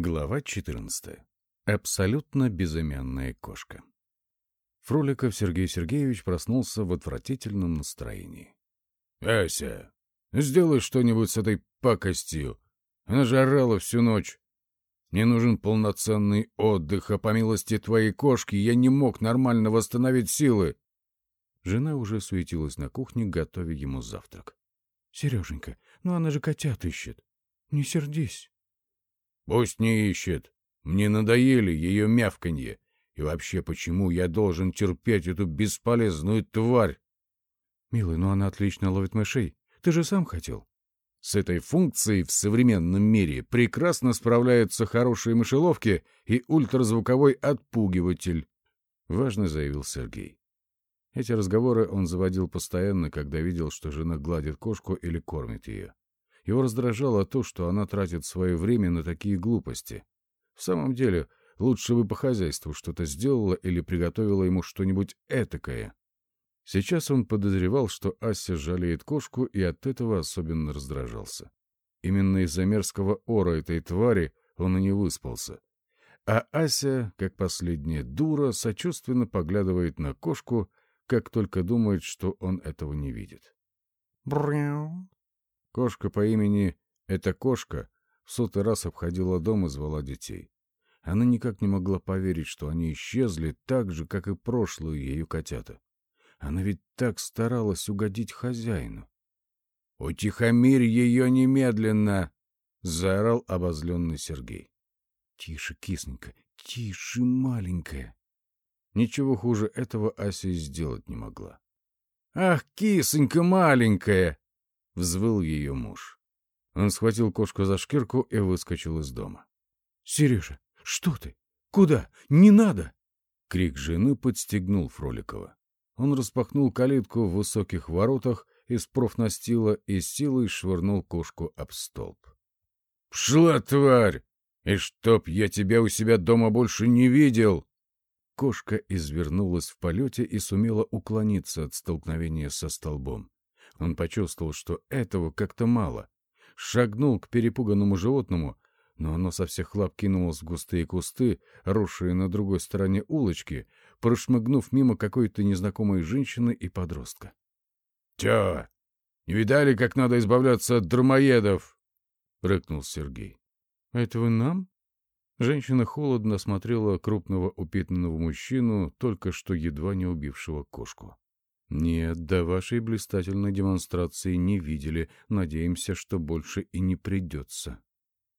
Глава 14. Абсолютно безымянная кошка. Фроликов Сергей Сергеевич проснулся в отвратительном настроении. — Ася, сделай что-нибудь с этой пакостью. Она же орала всю ночь. Мне нужен полноценный отдых, а по милости твоей кошки я не мог нормально восстановить силы. Жена уже суетилась на кухне, готовя ему завтрак. — Сереженька, ну она же котят ищет. Не сердись. Пусть не ищет. Мне надоели ее мявканье. И вообще, почему я должен терпеть эту бесполезную тварь? Милый, но она отлично ловит мышей. Ты же сам хотел. С этой функцией в современном мире прекрасно справляются хорошие мышеловки и ультразвуковой отпугиватель, — важно заявил Сергей. Эти разговоры он заводил постоянно, когда видел, что жена гладит кошку или кормит ее. Его раздражало то, что она тратит свое время на такие глупости. В самом деле, лучше бы по хозяйству что-то сделала или приготовила ему что-нибудь этакое. Сейчас он подозревал, что Ася жалеет кошку, и от этого особенно раздражался. Именно из-за мерзкого ора этой твари он и не выспался. А Ася, как последняя дура, сочувственно поглядывает на кошку, как только думает, что он этого не видит. «Бряу!» Кошка по имени «эта кошка» в сотый раз обходила дом и звала детей. Она никак не могла поверить, что они исчезли так же, как и прошлую ею котята. Она ведь так старалась угодить хозяину. — Утихомирь ее немедленно! — заорал обозленный Сергей. — Тише, кисненько, тише, маленькая. Ничего хуже этого Ася сделать не могла. — Ах, кисонька маленькая! Взвыл ее муж. Он схватил кошку за шкирку и выскочил из дома. — Сережа, что ты? Куда? Не надо! Крик жены подстегнул Фроликова. Он распахнул калитку в высоких воротах из профнастила и силой швырнул кошку об столб. — Пшла, тварь! И чтоб я тебя у себя дома больше не видел! Кошка извернулась в полете и сумела уклониться от столкновения со столбом. Он почувствовал, что этого как-то мало. Шагнул к перепуганному животному, но оно со всех лап кинулось в густые кусты, росшие на другой стороне улочки, прошмыгнув мимо какой-то незнакомой женщины и подростка. — Тё, не видали, как надо избавляться от дармоедов? — рыкнул Сергей. — Это вы нам? Женщина холодно смотрела крупного упитанного мужчину, только что едва не убившего кошку. Нет, до вашей блистательной демонстрации не видели. Надеемся, что больше и не придется.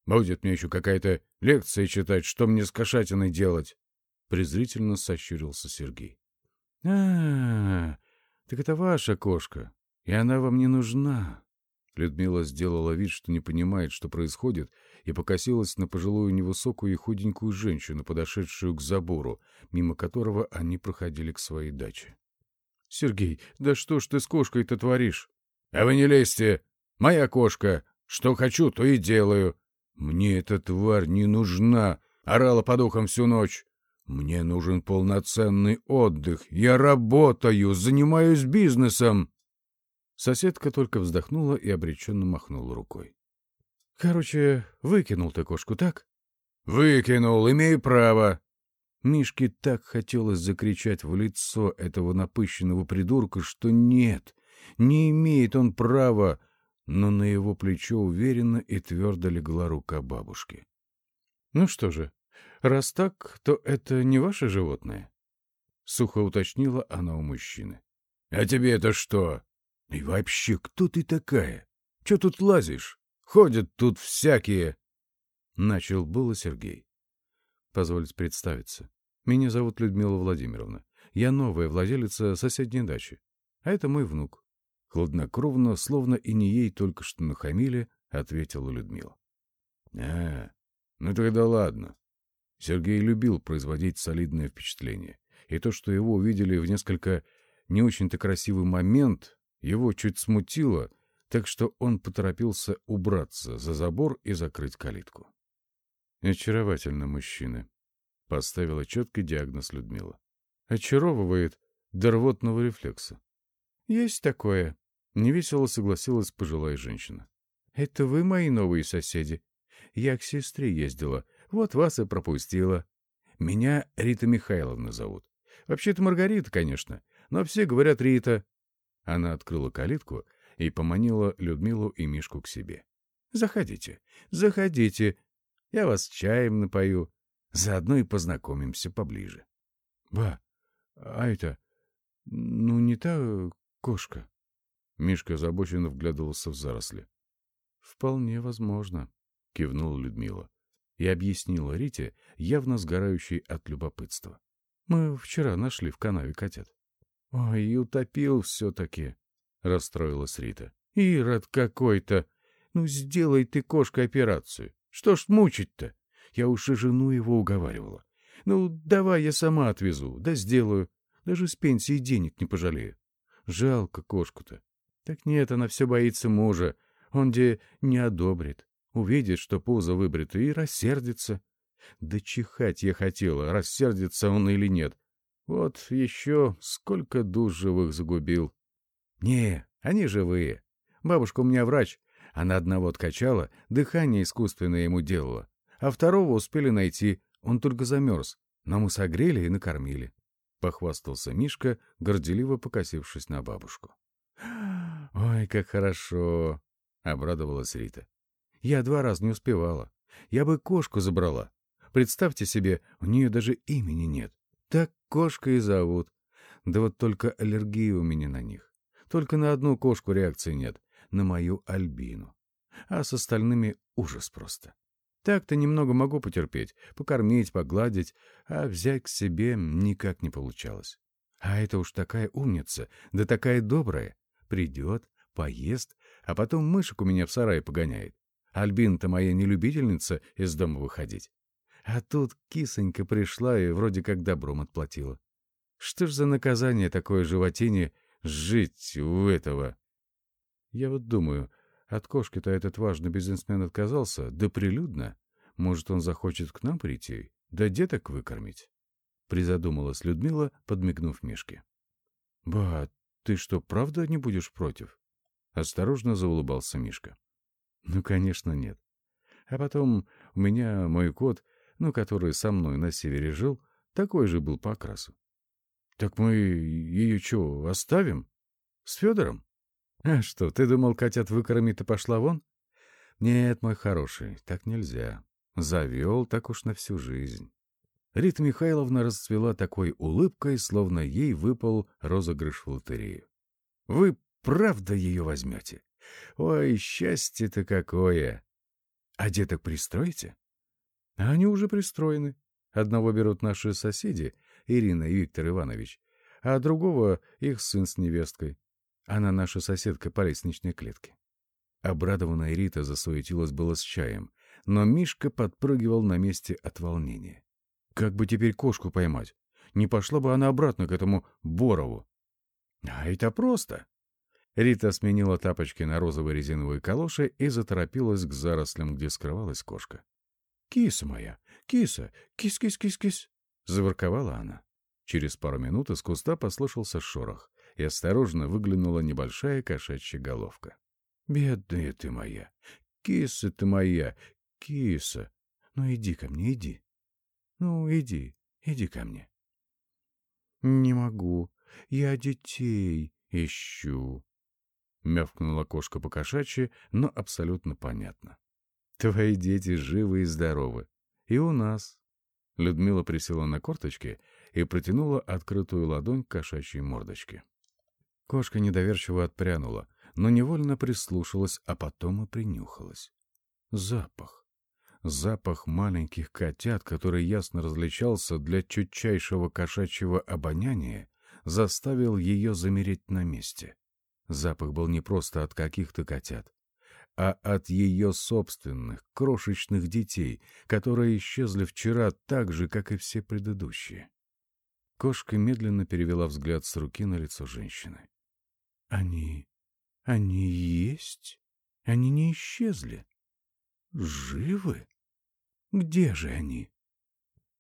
Будет мне еще какая-то лекция читать, что мне с кошатиной делать? Презрительно сощурился Сергей. А, -а, так это ваша кошка, и она вам не нужна. Людмила сделала вид, что не понимает, что происходит, и покосилась на пожилую невысокую и худенькую женщину, подошедшую к забору, мимо которого они проходили к своей даче. Сергей, да что ж ты с кошкой-то творишь? — А вы не лезьте! Моя кошка! Что хочу, то и делаю. Мне эта тварь не нужна, орала по духам всю ночь. Мне нужен полноценный отдых. Я работаю, занимаюсь бизнесом. Соседка только вздохнула и обреченно махнула рукой. — Короче, выкинул ты кошку, так? — Выкинул, имею право. Мишке так хотелось закричать в лицо этого напыщенного придурка, что нет, не имеет он права, но на его плечо уверенно и твердо легла рука бабушки. — Ну что же, раз так, то это не ваше животное? — сухо уточнила она у мужчины. — А тебе это что? И вообще, кто ты такая? Че тут лазишь? Ходят тут всякие... Начал было Сергей. Позвольте представиться. Меня зовут Людмила Владимировна. Я новая владелица соседней дачи. А это мой внук. Хладнокровно, словно и не ей только что нахамили, ответила Людмила. — А, ну тогда ладно. Сергей любил производить солидное впечатление. И то, что его увидели в несколько не очень-то красивый момент, его чуть смутило, так что он поторопился убраться за забор и закрыть калитку. Очаровательно мужчины. Поставила четкий диагноз Людмила. Очаровывает до рвотного рефлекса. Есть такое. Невесело согласилась пожилая женщина. Это вы мои новые соседи? Я к сестре ездила. Вот вас и пропустила. Меня Рита Михайловна зовут. Вообще-то Маргарита, конечно, но все говорят Рита. Она открыла калитку и поманила Людмилу и Мишку к себе. Заходите, заходите. Я вас чаем напою. Заодно и познакомимся поближе. Ба, а это... Ну, не та кошка. Мишка озабоченно вглядывался в заросли. — Вполне возможно, — кивнула Людмила и объяснила Рите, явно сгорающей от любопытства. — Мы вчера нашли в канаве котят. — Ой, и утопил все-таки, — расстроилась Рита. — Ирод какой-то! Ну, сделай ты, кошка, операцию. Что ж мучить-то? Я уж и жену его уговаривала. Ну, давай я сама отвезу, да сделаю. Даже с пенсии денег не пожалею. Жалко кошку-то. Так нет, она все боится мужа. Он где не одобрит. Увидит, что пузо выбрито, и рассердится. Да чихать я хотела, рассердится он или нет. Вот еще сколько душ живых загубил. Не, они живые. Бабушка у меня врач. Она одного откачала, дыхание искусственное ему делала. А второго успели найти, он только замерз. Но мы согрели и накормили. Похвастался Мишка, горделиво покосившись на бабушку. «Ой, как хорошо!» — обрадовалась Рита. «Я два раза не успевала. Я бы кошку забрала. Представьте себе, у нее даже имени нет. Так кошка и зовут. Да вот только аллергия у меня на них. Только на одну кошку реакции нет, на мою Альбину. А с остальными ужас просто. Так-то немного могу потерпеть, покормить, погладить, а взять к себе никак не получалось. А это уж такая умница, да такая добрая. Придет, поест, а потом мышек у меня в сарае погоняет. Альбин-то моя не любительница из дома выходить. А тут кисонька пришла и вроде как добром отплатила. Что ж за наказание такое животине жить у этого? Я вот думаю, от кошки-то этот важный бизнесмен отказался, да прилюдно. Может, он захочет к нам прийти, да деток выкормить? Призадумалась Людмила, подмигнув Мишке. — Ба, ты что, правда не будешь против? Осторожно заулыбался Мишка. — Ну, конечно, нет. А потом у меня мой кот, ну, который со мной на севере жил, такой же был по окрасу. — Так мы ее что, оставим? С Федором? А что, ты думал, котят выкормить и пошла вон? Нет, мой хороший, так нельзя. Завел так уж на всю жизнь. Рита Михайловна расцвела такой улыбкой, словно ей выпал розыгрыш в лотерею. Вы правда ее возьмете? Ой, счастье-то какое! А деток пристроите? А они уже пристроены. Одного берут наши соседи, Ирина и Виктор Иванович, а другого — их сын с невесткой. Она наша соседка по лестничной клетке. Обрадованная Рита засуетилась было с чаем, но Мишка подпрыгивал на месте от волнения. Как бы теперь кошку поймать? Не пошла бы она обратно к этому Борову. А это просто. Рита сменила тапочки на розовые резиновые калоши и заторопилась к зарослям, где скрывалась кошка. — Киса моя, киса, кис-кис-кис-кис! — заворковала она. Через пару минут из куста послышался шорох и осторожно выглянула небольшая кошачья головка. — Бедная ты моя! Киса ты моя! Киса! Ну иди ко мне, иди! Ну, иди, иди ко мне. — Не могу. Я детей ищу. Мявкнула кошка по-кошачьи, но абсолютно понятно. Твои дети живы и здоровы. И у нас. Людмила присела на корточки и протянула открытую ладонь к кошачьей мордочке. Кошка недоверчиво отпрянула, но невольно прислушалась, а потом и принюхалась. Запах. Запах маленьких котят, который ясно различался для чутчайшего кошачьего обоняния, заставил ее замереть на месте. Запах был не просто от каких-то котят, а от ее собственных, крошечных детей, которые исчезли вчера так же, как и все предыдущие. Кошка медленно перевела взгляд с руки на лицо женщины. Они... они есть? Они не исчезли? Живы? Где же они?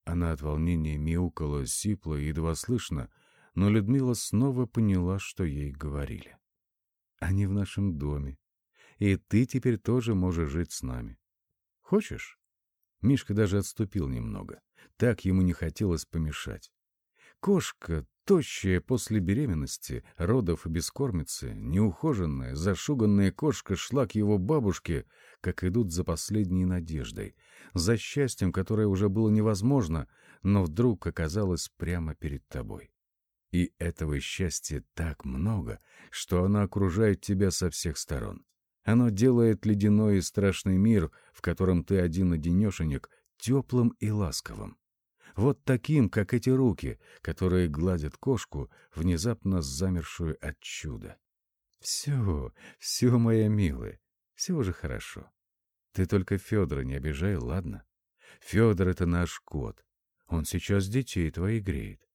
Она от волнения мяукала, сипла, едва слышно, но Людмила снова поняла, что ей говорили. Они в нашем доме, и ты теперь тоже можешь жить с нами. Хочешь? Мишка даже отступил немного. Так ему не хотелось помешать. Кошка, тощая после беременности, родов и бескормицы, неухоженная, зашуганная кошка шла к его бабушке, как идут за последней надеждой, за счастьем, которое уже было невозможно, но вдруг оказалось прямо перед тобой. И этого счастья так много, что оно окружает тебя со всех сторон. Оно делает ледяной и страшный мир, в котором ты один-одинешенек, теплым и ласковым. Вот таким, как эти руки, которые гладят кошку, внезапно замершую от чуда. Все, все, моя милая, все уже хорошо. Ты только Федора не обижай, ладно? Федор — это наш кот. Он сейчас детей твоих греет.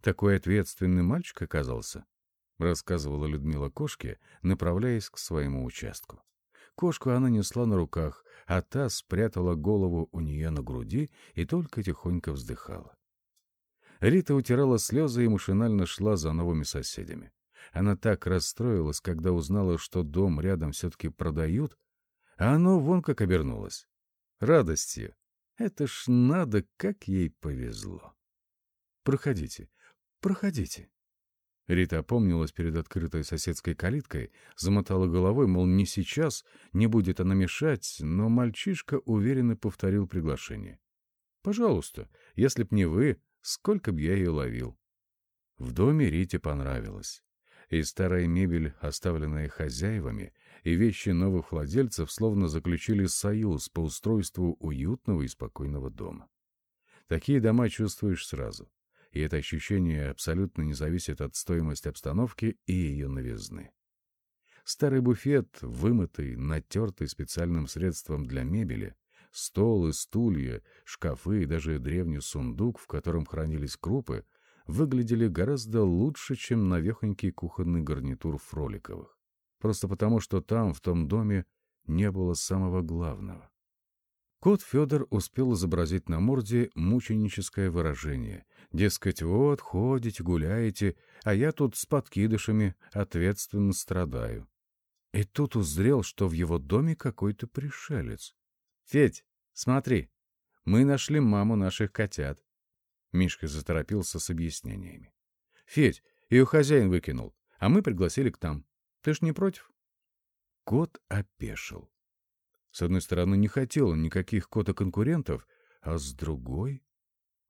Такой ответственный мальчик оказался, — рассказывала Людмила кошке, направляясь к своему участку. Кошку она несла на руках, а та спрятала голову у нее на груди и только тихонько вздыхала. Рита утирала слезы и машинально шла за новыми соседями. Она так расстроилась, когда узнала, что дом рядом все-таки продают, а оно вон как обернулось. Радостью. Это ж надо, как ей повезло. Проходите, проходите. Рита опомнилась перед открытой соседской калиткой, замотала головой, мол, не сейчас, не будет она мешать, но мальчишка уверенно повторил приглашение. «Пожалуйста, если б не вы, сколько б я ее ловил». В доме Рите понравилось. И старая мебель, оставленная хозяевами, и вещи новых владельцев словно заключили союз по устройству уютного и спокойного дома. Такие дома чувствуешь сразу и это ощущение абсолютно не зависит от стоимости обстановки и ее новизны. Старый буфет, вымытый, натертый специальным средством для мебели, стол и стулья, шкафы и даже древний сундук, в котором хранились крупы, выглядели гораздо лучше, чем навехонький кухонный гарнитур Фроликовых. Просто потому, что там, в том доме, не было самого главного. Кот Федор успел изобразить на морде мученическое выражение. Дескать, вот, ходите, гуляете, а я тут с подкидышами ответственно страдаю. И тут узрел, что в его доме какой-то пришелец. — Федь, смотри, мы нашли маму наших котят. Мишка заторопился с объяснениями. — Федь, ее хозяин выкинул, а мы пригласили к нам. Ты ж не против? Кот опешил. С одной стороны, не хотел никаких кота-конкурентов, а с другой...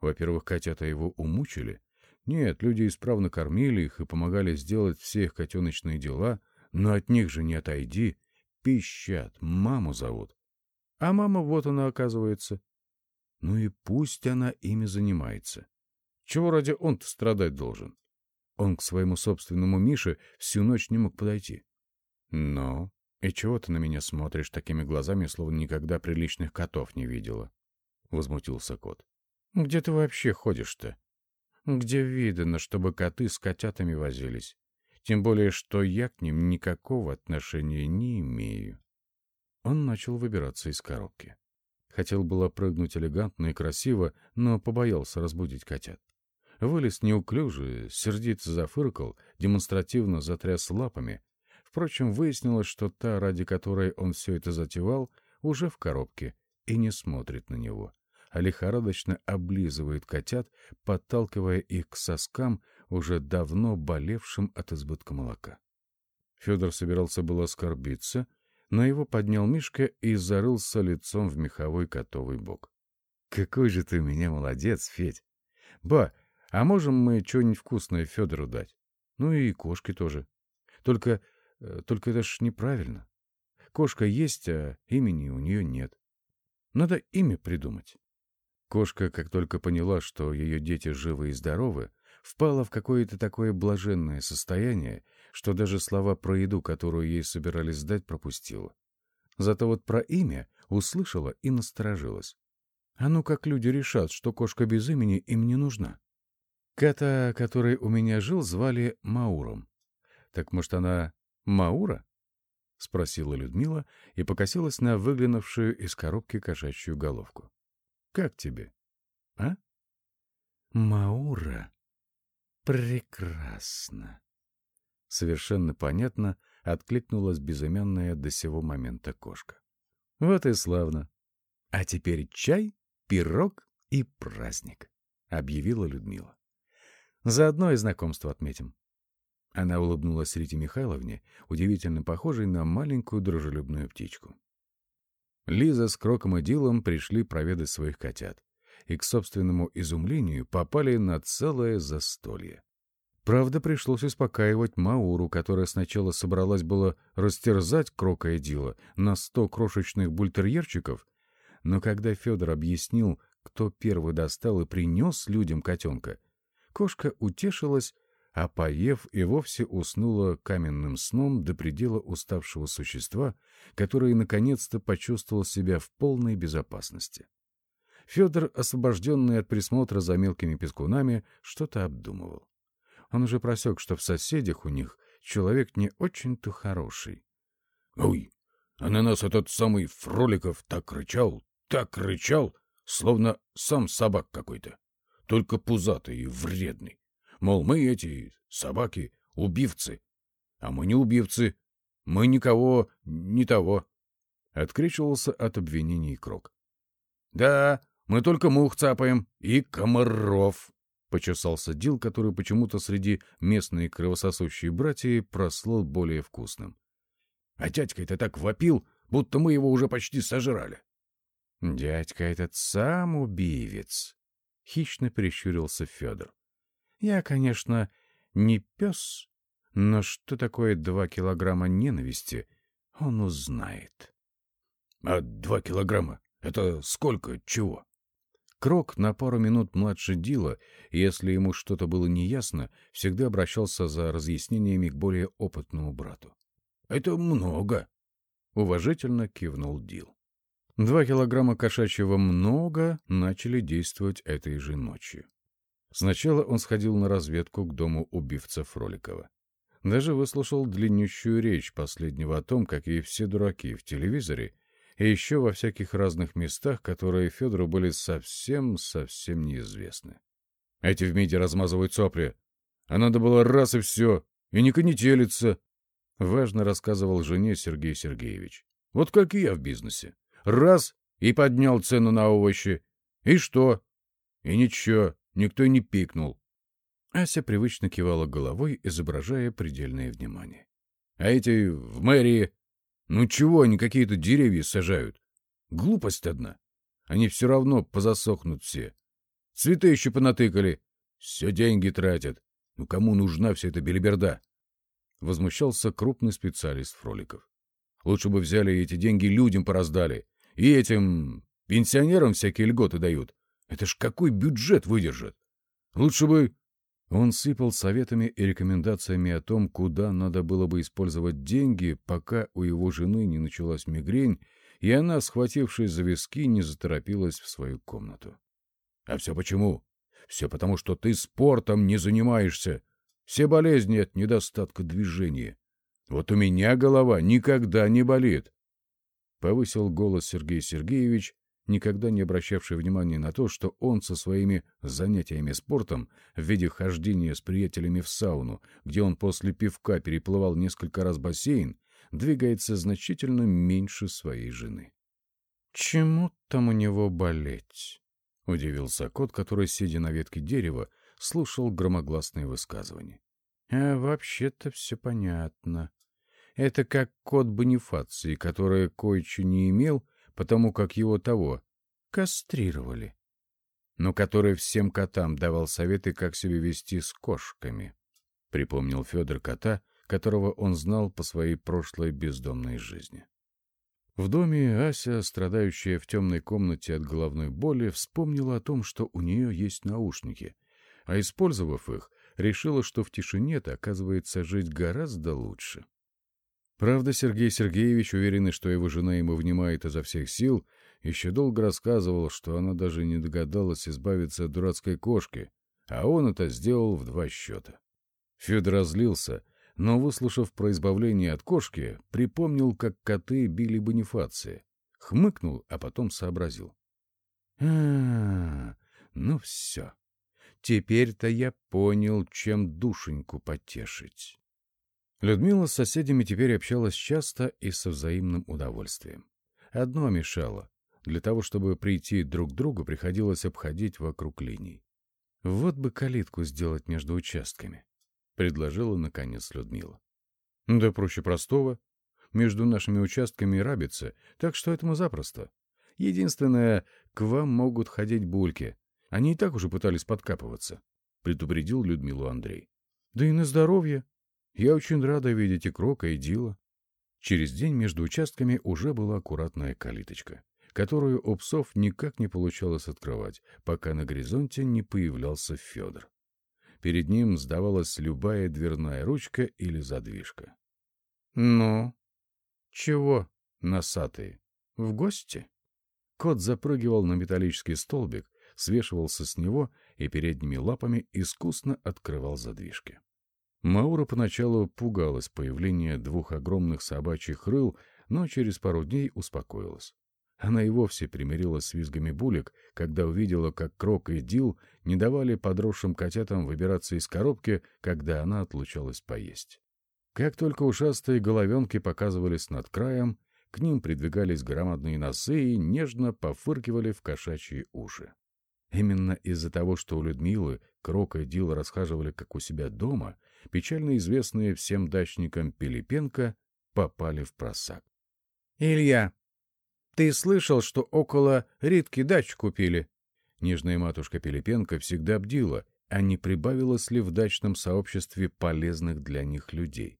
Во-первых, котята его умучили. Нет, люди исправно кормили их и помогали сделать все их котеночные дела, но от них же не отойди. Пищат, маму зовут. А мама вот она, оказывается. Ну и пусть она ими занимается. Чего ради он-то страдать должен? Он к своему собственному Мише всю ночь не мог подойти. Но «И чего ты на меня смотришь такими глазами, словно никогда приличных котов не видела?» — возмутился кот. «Где ты вообще ходишь-то? Где видно, чтобы коты с котятами возились? Тем более, что я к ним никакого отношения не имею». Он начал выбираться из коробки. Хотел было прыгнуть элегантно и красиво, но побоялся разбудить котят. Вылез неуклюже, сердито зафыркал, демонстративно затряс лапами, Впрочем, выяснилось, что та, ради которой он все это затевал, уже в коробке и не смотрит на него, а лихорадочно облизывает котят, подталкивая их к соскам, уже давно болевшим от избытка молока. Федор собирался было оскорбиться, но его поднял Мишка и зарылся лицом в меховой котовый бок. — Какой же ты у меня молодец, Федь! Ба, а можем мы что-нибудь вкусное Федору дать? Ну и кошке тоже. Только только это ж неправильно. Кошка есть, а имени у нее нет. Надо имя придумать. Кошка, как только поняла, что ее дети живы и здоровы, впала в какое-то такое блаженное состояние, что даже слова про еду, которую ей собирались сдать, пропустила. Зато вот про имя услышала и насторожилась. А ну как люди решат, что кошка без имени им не нужна? Кота, который у меня жил, звали Мауром. Так может, она Маура? — спросила Людмила и покосилась на выглянувшую из коробки кошачью головку. — Как тебе? А? — Маура. Прекрасно. Совершенно понятно откликнулась безымянная до сего момента кошка. — Вот и славно. А теперь чай пирог и праздник», — объявила Людмила. «Заодно и знакомство отметим». Она улыбнулась Рите Михайловне, удивительно похожей на маленькую дружелюбную птичку. Лиза с Кроком и Дилом пришли проведать своих котят и, к собственному изумлению, попали на целое застолье. Правда, пришлось успокаивать Мауру, которая сначала собралась было растерзать Крока и Дила на сто крошечных бультерьерчиков, но когда Федор объяснил, кто первый достал и принес людям котенка, кошка утешилась а поев и вовсе уснула каменным сном до предела уставшего существа, которое наконец-то почувствовал себя в полной безопасности. Федор, освобожденный от присмотра за мелкими пескунами, что-то обдумывал. Он уже просек, что в соседях у них человек не очень-то хороший. — Ой, а на нас этот самый Фроликов так рычал, так рычал, словно сам собак какой-то, только пузатый и вредный. Мол, мы эти собаки, убивцы. А мы не убивцы. Мы никого, не того. Откричивался от обвинений Крок. Да, мы только мух цапаем и комаров. Почесался Дил, который почему-то среди местной кровососущей братьи прослыл более вкусным. А дядька-то так вопил, будто мы его уже почти сожрали. Дядька этот сам убивец. Хищно прищурился Федор. Я, конечно, не пес, но что такое два килограмма ненависти, он узнает. — А два килограмма — это сколько чего? Крок на пару минут младше Дила, если ему что-то было неясно, всегда обращался за разъяснениями к более опытному брату. — Это много, — уважительно кивнул Дил. Два килограмма кошачьего «много» начали действовать этой же ночью. Сначала он сходил на разведку к дому убивца Фроликова. Даже выслушал длиннющую речь последнего о том, какие все дураки в телевизоре и еще во всяких разных местах, которые Федору были совсем-совсем неизвестны. Эти в МИДе размазывают сопли. А надо было раз и все, и не конетелиться. Важно рассказывал жене Сергей Сергеевич. Вот как и я в бизнесе. Раз — и поднял цену на овощи. И что? И ничего. Никто не пикнул. Ася привычно кивала головой, изображая предельное внимание. А эти в мэрии... Ну чего они какие-то деревья сажают? Глупость одна. Они все равно позасохнут все. Цветы еще понатыкали. Все деньги тратят. Ну кому нужна вся эта белиберда? Возмущался крупный специалист Фроликов. Лучше бы взяли эти деньги людям пораздали. И этим пенсионерам всякие льготы дают. Это ж какой бюджет выдержит? Лучше бы... Он сыпал советами и рекомендациями о том, куда надо было бы использовать деньги, пока у его жены не началась мигрень, и она, схватившись за виски, не заторопилась в свою комнату. — А все почему? Все потому, что ты спортом не занимаешься. Все болезни от недостатка движения. Вот у меня голова никогда не болит. Повысил голос Сергей Сергеевич, никогда не обращавший внимания на то, что он со своими занятиями спортом в виде хождения с приятелями в сауну, где он после пивка переплывал несколько раз бассейн, двигается значительно меньше своей жены. «Чему там у него болеть?» — удивился кот, который, сидя на ветке дерева, слушал громогласные высказывания. «А вообще-то все понятно. Это как кот Бонифации, который кое-что не имел, потому как его того кастрировали, но который всем котам давал советы, как себя вести с кошками. Припомнил Федор кота, которого он знал по своей прошлой бездомной жизни. В доме Ася, страдающая в темной комнате от головной боли, вспомнила о том, что у нее есть наушники, а, использовав их, решила, что в тишине-то, оказывается, жить гораздо лучше. Правда, Сергей Сергеевич, уверенный, что его жена ему внимает изо всех сил, еще долго рассказывал, что она даже не догадалась избавиться от дурацкой кошки, а он это сделал в два счета. Федор разлился, но, выслушав про избавление от кошки, припомнил, как коты били Бонифация. Хмыкнул, а потом сообразил. -а ну все. Теперь-то я понял, чем душеньку потешить. Людмила с соседями теперь общалась часто и со взаимным удовольствием. Одно мешало. Для того, чтобы прийти друг к другу, приходилось обходить вокруг линий. «Вот бы калитку сделать между участками», — предложила, наконец, Людмила. «Да проще простого. Между нашими участками рабица, так что этому запросто. Единственное, к вам могут ходить бульки. Они и так уже пытались подкапываться», — предупредил Людмилу Андрей. «Да и на здоровье. Я очень рада видеть и Крока, и Дила». Через день между участками уже была аккуратная калиточка которую у псов никак не получалось открывать, пока на горизонте не появлялся Федор. Перед ним сдавалась любая дверная ручка или задвижка. — Ну? Чего, носатые, в гости? Кот запрыгивал на металлический столбик, свешивался с него и передними лапами искусно открывал задвижки. Маура поначалу пугалась появления двух огромных собачьих рыл, но через пару дней успокоилась. Она и вовсе примирилась с визгами булек, когда увидела, как Крок и Дил не давали подросшим котятам выбираться из коробки, когда она отлучалась поесть. Как только ушастые головенки показывались над краем, к ним придвигались громадные носы и нежно пофыркивали в кошачьи уши. Именно из-за того, что у Людмилы Крок и Дил расхаживали как у себя дома, печально известные всем дачникам Пилипенко попали в просак. «Илья, ты слышал, что около Ритки дачу купили? Нежная матушка Пилипенко всегда бдила, а не прибавилось ли в дачном сообществе полезных для них людей.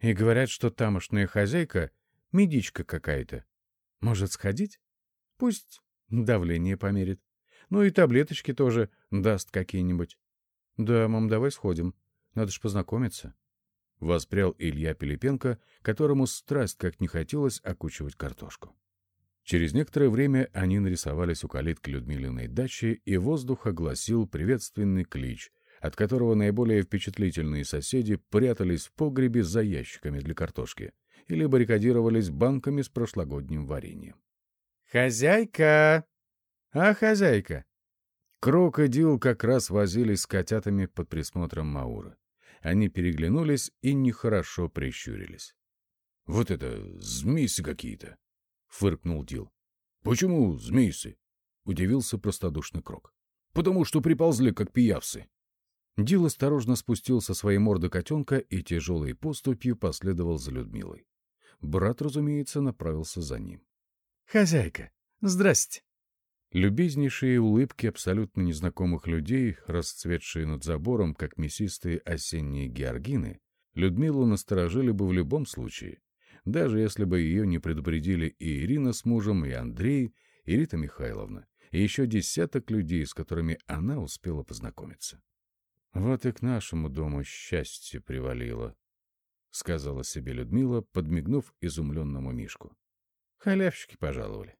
И говорят, что тамошняя хозяйка — медичка какая-то. Может, сходить? Пусть давление померит. Ну и таблеточки тоже даст какие-нибудь. Да, мам, давай сходим. Надо ж познакомиться. Воспрял Илья Пилипенко, которому страсть как не хотелось окучивать картошку. Через некоторое время они нарисовались у калитки Людмилиной дачи, и воздух огласил приветственный клич, от которого наиболее впечатлительные соседи прятались в погребе за ящиками для картошки или баррикадировались банками с прошлогодним вареньем. «Хозяйка! А, хозяйка!» Крок и Дил как раз возились с котятами под присмотром Маура. Они переглянулись и нехорошо прищурились. — Вот это змейсы какие-то! — фыркнул Дил. — Почему змейсы? — удивился простодушный Крок. — Потому что приползли, как пиявцы. Дил осторожно спустил со своей морды котенка и тяжелой поступью последовал за Людмилой. Брат, разумеется, направился за ним. — Хозяйка, здрасте! Любезнейшие улыбки абсолютно незнакомых людей, расцветшие над забором, как мясистые осенние георгины, Людмилу насторожили бы в любом случае, даже если бы ее не предупредили и Ирина с мужем, и Андрей, и Рита Михайловна, и еще десяток людей, с которыми она успела познакомиться. «Вот и к нашему дому счастье привалило», — сказала себе Людмила, подмигнув изумленному Мишку. «Халявщики пожаловали».